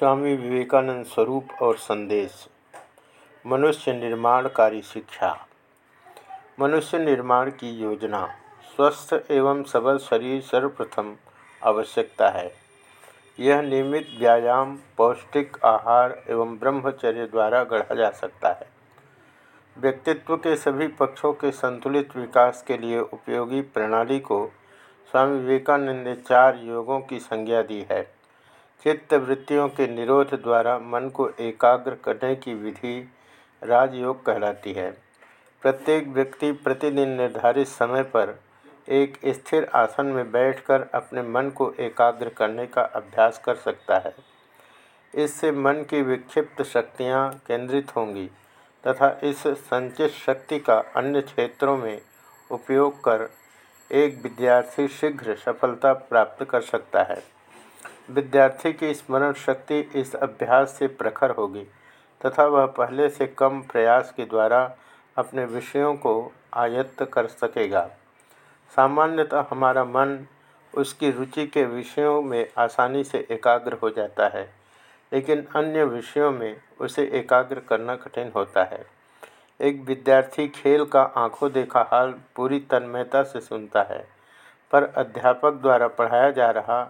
स्वामी विवेकानंद स्वरूप और संदेश। मनुष्य निर्माणकारी शिक्षा। मनुष्य निर्माण की योजना स्वस्थ एवं सबल शरीर सर्वप्रथम आवश्यकता है। यह नियमित व्यायाम, पौष्टिक आहार एवं ब्रह्मचर्य द्वारा गढ़ा जा सकता है। व्यक्तित्व के सभी पक्षों के संतुलित विकास के लिए उपयोगी प्रणाली को स्वामी विवेकानंद ने चार योगों की संज्ञा दी है। चित्त वृत्तियों के निरोध द्वारा मन को एकाग्र करने की विधि राजयोग कहलाती है। प्रत्येक व्यक्ति प्रतिदिन निर्धारित समय पर एक स्थिर आसन में बैठकर अपने मन को एकाग्र करने का अभ्यास कर सकता है। इससे मन की विक्षिप्त शक्तियाँ केंद्रित होंगी तथा इस संचित शक्ति का अन्य क्षेत्रों में उपयोग कर एक विद्यार्थी शीघ्र सफलता प्राप्त कर सकता है। विद्यार्थी की स्मरण शक्ति इस अभ्यास से प्रखर होगी, तथा वह पहले से कम प्रयास के द्वारा अपने विषयों को आयत्त कर सकेगा। सामान्यतः हमारा मन उसकी रुचि के विषयों में आसानी से एकाग्र हो जाता है, लेकिन अन्य विषयों में उसे एकाग्र करना कठिन होता है। एक विद्यार्थी खेल का आँखों देखा हाल पूरी तन्मयता से सुनता है, पर अध्यापक द्वारा पढ़ाया जा रहा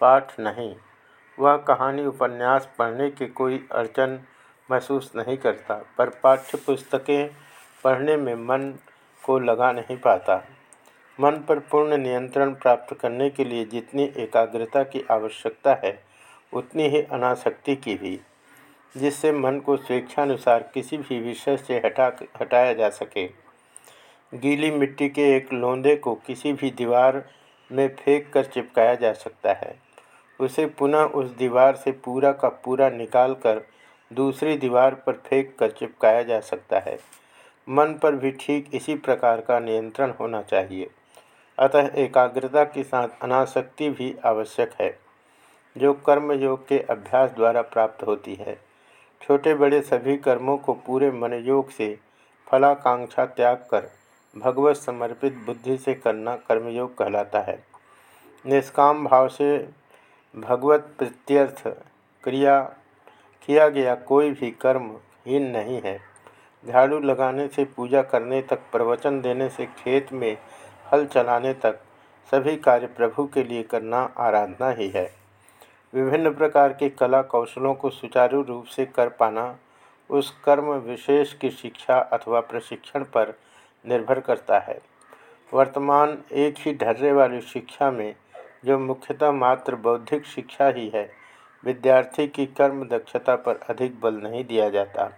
पाठ नहीं। वह कहानी उपन्यास पढ़ने की कोई अड़चन महसूस नहीं करता, पर पाठ्य पुस्तकें पढ़ने में मन को लगा नहीं पाता। मन पर पूर्ण नियंत्रण प्राप्त करने के लिए जितनी एकाग्रता की आवश्यकता है, उतनी ही अनासक्ति की भी, जिससे मन को स्वेच्छानुसार किसी भी विषय से हटा, हटाया जा सके। गीली मिट्टी के एक लोंदे को किसी भी दीवार में फेंक कर चिपकाया जा सकता है। उसे पुनः उस दीवार से पूरा का पूरा निकाल कर दूसरी दीवार पर फेंक कर चिपकाया जा सकता है। मन पर भी ठीक इसी प्रकार का नियंत्रण होना चाहिए। अतः एकाग्रता के साथ अनासक्ति भी आवश्यक है, जो कर्म योग के अभ्यास द्वारा प्राप्त होती है। छोटे बड़े सभी कर्मों को पूरे मन योग से फलाकांक्षा त्याग कर भगवत समर्पित बुद्धि से करना कर्मयोग कहलाता है। निष्काम भाव से भगवत प्रत्यर्थ क्रिया, किया गया कोई भी कर्म हीन नहीं है। झाड़ू लगाने से, पूजा करने तक, प्रवचन देने से, खेत में हल चलाने तक, सभी कार्य प्रभु के लिए करना आराधना ही है। विभिन्न प्रकार के कला कौशलों को सुचारू रूप से कर पाना, उस कर्म विशेष की शिक्षा अथवा प्रशिक्षण पर निर्भर करता है। वर्तमान एक ही ढर्रे वाली शिक्षा में जो मुख्यतः मात्र बौद्धिक शिक्षा ही है। विद्यार्थी की कर्म दक्षता पर अधिक बल नहीं दिया जाता।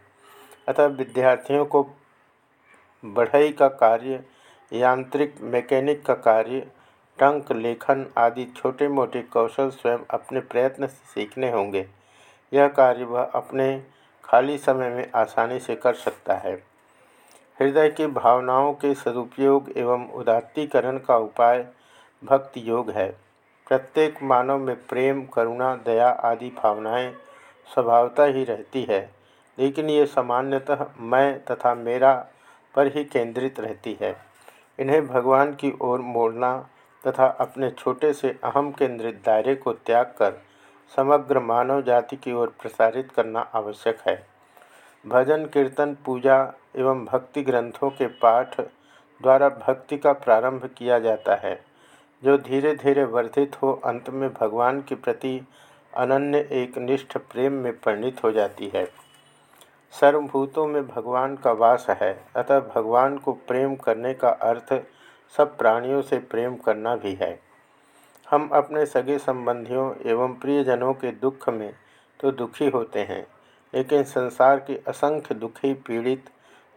अतः विद्यार्थियों को बढ़ई का कार्य, यांत्रिक, मैकेनिक का कार्य, टंक, लेखन आदि छोटे मोटे कौशल स्वयं अपने प्रयत्न से सीखने होंगे। यह कार्य वह अपने खाली समय में आसानी से कर सकता है। हृदय की भावनाओं के सदुपयोग एवं उदात्तीकरण का उपाय, भक्ति योग है। प्रत्येक मानव में प्रेम, करुणा, दया आदि भावनाएँ स्वभावता ही रहती है, लेकिन ये सामान्यतः मैं तथा मेरा पर ही केंद्रित रहती है। इन्हें भगवान की ओर मोड़ना तथा अपने छोटे से अहम केंद्रित दायरे को त्याग कर समग्र मानव जाति की ओर प्रसारित करना आवश्यक है। भजन, कीर्तन, पूजा एवं भक्ति ग्रंथों के पाठ द्वारा भक्ति का प्रारंभ किया जाता है। जो धीरे धीरे वर्धित हो, अंत में भगवान के प्रति अनन्य एक निष्ठ प्रेम में परिणित हो जाती है। सर्वभूतों में भगवान का वास है, अतः भगवान को प्रेम करने का अर्थ सब प्राणियों से प्रेम करना भी है। हम अपने सगे संबंधियों एवं प्रियजनों के दुख में तो दुखी होते हैं, लेकिन संसार के असंख्य दुखी, पीड़ित,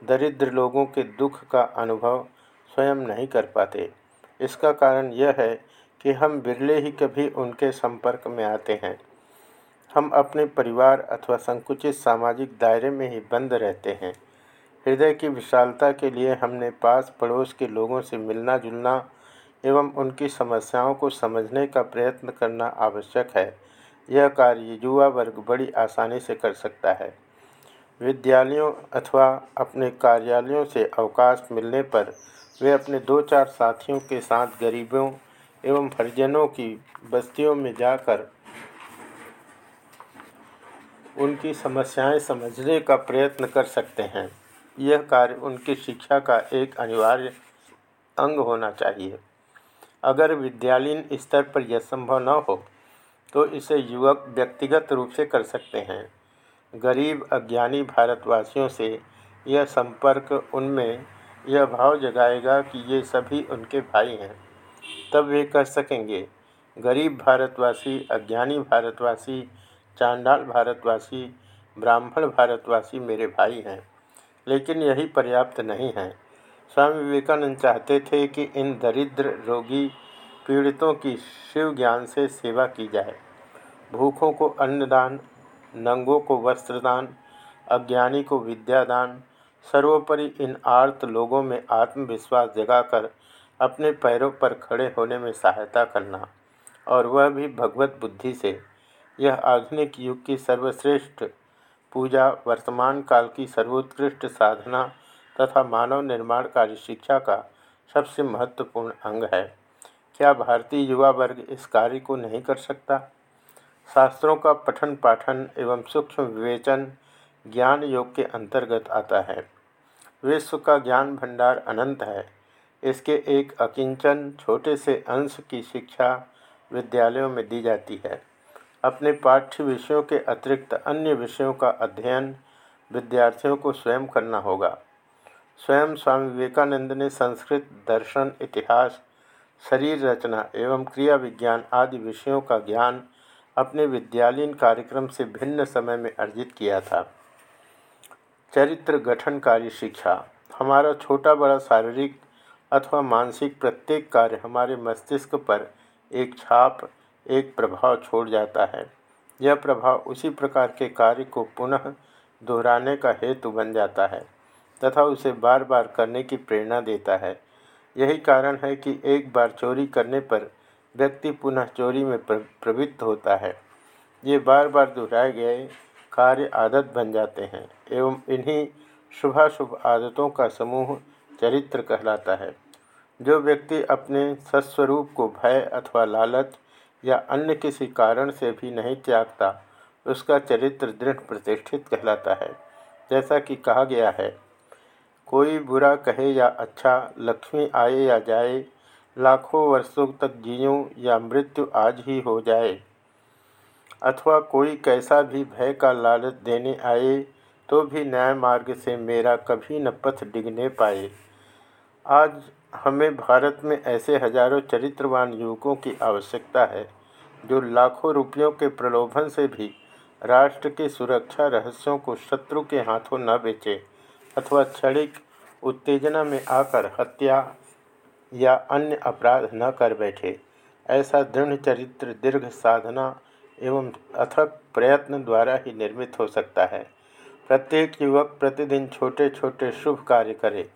दरिद्र लोगों के दुख का अनुभव स्वयं नहीं कर पाते। इसका कारण यह है कि हम बिरले ही कभी उनके संपर्क में आते हैं। हम अपने परिवार अथवा संकुचित सामाजिक दायरे में ही बंद रहते हैं। हृदय की विशालता के लिए हमने पास पड़ोस के लोगों से मिलना जुलना एवं उनकी समस्याओं को समझने का प्रयत्न करना आवश्यक है। यह कार्य युवा वर्ग बड़ी आसानी से कर सकता है। विद्यालयों अथवा अपने कार्यालयों से अवकाश मिलने पर वे अपने दो चार साथियों के साथ गरीबों एवं हरिजनों की बस्तियों में जाकर उनकी समस्याएँ समझने का प्रयत्न कर सकते हैं। यह कार्य उनकी शिक्षा का एक अनिवार्य अंग होना चाहिए। अगर विद्यालयीन स्तर पर यह संभव न हो तो इसे युवक व्यक्तिगत रूप से कर सकते हैं। गरीब, अज्ञानी भारतवासियों से यह संपर्क उनमें यह भाव जगाएगा कि ये सभी उनके भाई हैं। तब वे कह सकेंगे, गरीब भारतवासी, अज्ञानी भारतवासी, चांडाल भारतवासी, ब्राह्मण भारतवासी मेरे भाई हैं। लेकिन यही पर्याप्त नहीं है। स्वामी विवेकानंद चाहते थे कि इन दरिद्र रोगी पीड़ितों की शिव ज्ञान से सेवा की जाए। भूखों को अन्नदान, नंगों को वस्त्रदान, अज्ञानी को विद्यादान सर्वोपरि इन आर्त लोगों में आत्मविश्वास जगाकर अपने पैरों पर खड़े होने में सहायता करना। और वह भी भगवत बुद्धि से। यह आधुनिक युग की सर्वश्रेष्ठ पूजा, वर्तमान काल की सर्वोत्कृष्ट साधना तथा मानव निर्माणकारी शिक्षा का सबसे महत्वपूर्ण अंग है। क्या भारतीय युवा वर्ग इस कार्य को नहीं कर सकता? शास्त्रों का पठन पाठन एवं सूक्ष्म विवेचन ज्ञान योग के अंतर्गत आता है। विश्व का ज्ञान भंडार अनंत है। इसके एक अकिंचन छोटे से अंश की शिक्षा विद्यालयों में दी जाती है। अपने पाठ्य विषयों के अतिरिक्त अन्य विषयों का अध्ययन विद्यार्थियों को स्वयं करना होगा। स्वयं स्वामी विवेकानंद ने संस्कृत, दर्शन, इतिहास, शरीर रचना एवं क्रिया विज्ञान आदि विषयों का ज्ञान अपने विद्यालयीन कार्यक्रम से भिन्न समय में अर्जित किया था। चरित्र गठनकारी शिक्षा। हमारा छोटा बड़ा शारीरिक अथवा मानसिक प्रत्येक कार्य हमारे मस्तिष्क पर एक छाप, एक प्रभाव छोड़ जाता है। यह प्रभाव उसी प्रकार के कार्य को पुनः दोहराने का हेतु बन जाता है तथा उसे बार बार करने की प्रेरणा देता है। यही कारण है कि एक बार चोरी करने पर व्यक्ति पुनः चोरी में प्रवृत्त होता है। ये बार बार दोहराए गए कार्य आदत बन जाते हैं एवं इन्हीं शुभाशुभ आदतों का समूह चरित्र कहलाता है। जो व्यक्ति अपने सस्वरूप को भय अथवा लालच या अन्य किसी कारण से भी नहीं त्यागता, उसका चरित्र दृढ़ प्रतिष्ठित कहलाता है। जैसा कि कहा गया है, कोई बुरा कहे या अच्छा लक्ष्मी आए या जाए, लाखों वर्षों तक जियूँ या मृत्यु आज ही हो जाए। अथवा कोई कैसा भी भय का लालच देने आए तो भी न्याय मार्ग से मेरा कभी न पथ डिगने पाए। आज हमें भारत में ऐसे हज़ारों चरित्रवान युवकों की आवश्यकता है, जो लाखों रुपयों के प्रलोभन से भी राष्ट्र के सुरक्षा रहस्यों को शत्रु के हाथों न बेचे, अथवा क्षणिक उत्तेजना में आकर हत्या या अन्य अपराध न कर बैठे। ऐसा दृढ़ चरित्र, दीर्घ साधना एवं अथक प्रयत्न द्वारा ही निर्मित हो सकता है। प्रत्येक युवक प्रतिदिन छोटे छोटे शुभ कार्य करे।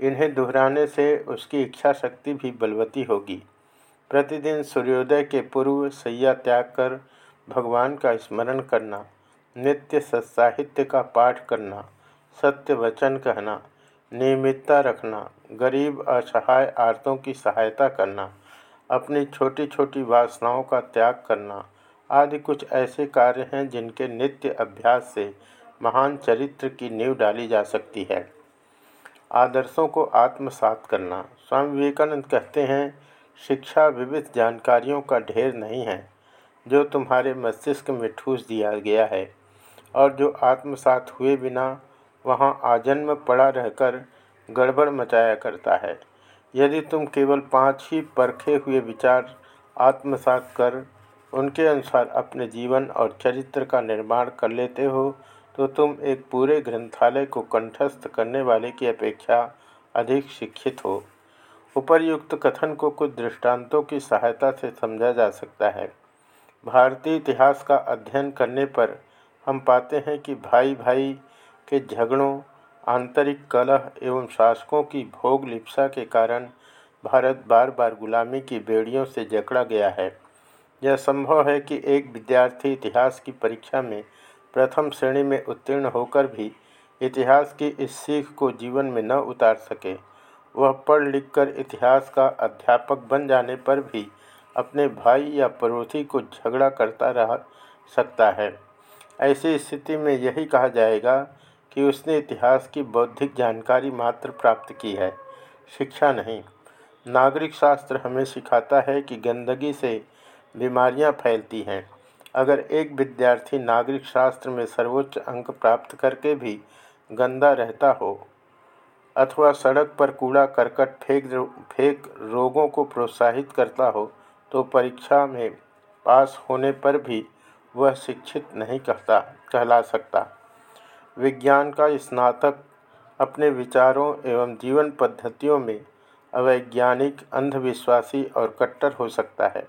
इन्हें दोहराने से उसकी इच्छा शक्ति भी बलवती होगी। प्रतिदिन सूर्योदय के पूर्व सैया त्याग कर भगवान का स्मरण करना, नित्य सत्साहित्य का पाठ करना, सत्य वचन कहना, नियमितता रखना, गरीब असहाय आर्तों की सहायता करना, अपनी छोटी छोटी वासनाओं का त्याग करना आदि कुछ ऐसे कार्य हैं जिनके नित्य अभ्यास से महान चरित्र की नींव डाली जा सकती है। आदर्शों को आत्मसात करना। स्वामी विवेकानंद कहते हैं, शिक्षा विविध जानकारियों का ढेर नहीं है, जो तुम्हारे मस्तिष्क में ठूस दिया गया है, और जो आत्मसात हुए बिना वहाँ आजन्म पड़ा रहकर गड़बड़ मचाया करता है। यदि तुम केवल पाँच ही परखे हुए विचार आत्मसात कर उनके अनुसार अपने जीवन और चरित्र का निर्माण कर लेते हो तो तुम एक पूरे ग्रंथालय को कंठस्थ करने वाले की अपेक्षा अधिक शिक्षित हो। उपर्युक्त कथन को कुछ दृष्टांतों की सहायता से समझा जा सकता है। भारतीय इतिहास का अध्ययन करने पर हम पाते हैं कि भाई भाई के झगड़ों, आंतरिक कलह एवं शासकों की भोग लिप्सा के कारण भारत बार बार गुलामी की बेड़ियों से जकड़ा गया है। यह संभव है कि एक विद्यार्थी इतिहास की परीक्षा में प्रथम श्रेणी में उत्तीर्ण होकर भी इतिहास की इस सीख को जीवन में न उतार सके। वह पढ़ लिखकर इतिहास का अध्यापक बन जाने पर भी अपने भाई या पड़ोसी को झगड़ा करता रह सकता है। ऐसी स्थिति में यही कहा जाएगा कि उसने इतिहास की बौद्धिक जानकारी मात्र प्राप्त की है, शिक्षा नहीं। नागरिक शास्त्र हमें सिखाता है कि गंदगी से बीमारियाँ फैलती हैं। अगर एक विद्यार्थी नागरिक शास्त्र में सर्वोच्च अंक प्राप्त करके भी गंदा रहता हो अथवा सड़क पर कूड़ा करकट फेंक फेंक रोगों को प्रोत्साहित करता हो तो परीक्षा में पास होने पर भी वह शिक्षित नहीं कहता, कहला सकता। विज्ञान का स्नातक अपने विचारों एवं जीवन पद्धतियों में अवैज्ञानिक अंधविश्वासी और कट्टर हो सकता है।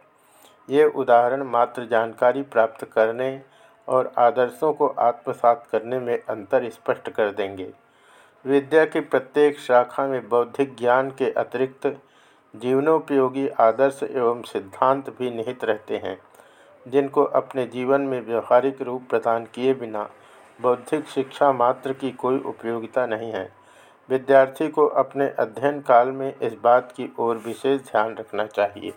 ये उदाहरण मात्र जानकारी प्राप्त करने और आदर्शों को आत्मसात करने में अंतर स्पष्ट कर देंगे। विद्या की प्रत्येक शाखा में बौद्धिक ज्ञान के अतिरिक्त जीवनोपयोगी आदर्श एवं सिद्धांत भी निहित रहते हैं, जिनको अपने जीवन में व्यवहारिक रूप प्रदान किए बिना बौद्धिक शिक्षा मात्र की कोई उपयोगिता नहीं है। विद्यार्थी को अपने अध्ययन काल में इस बात की ओर विशेष ध्यान रखना चाहिए।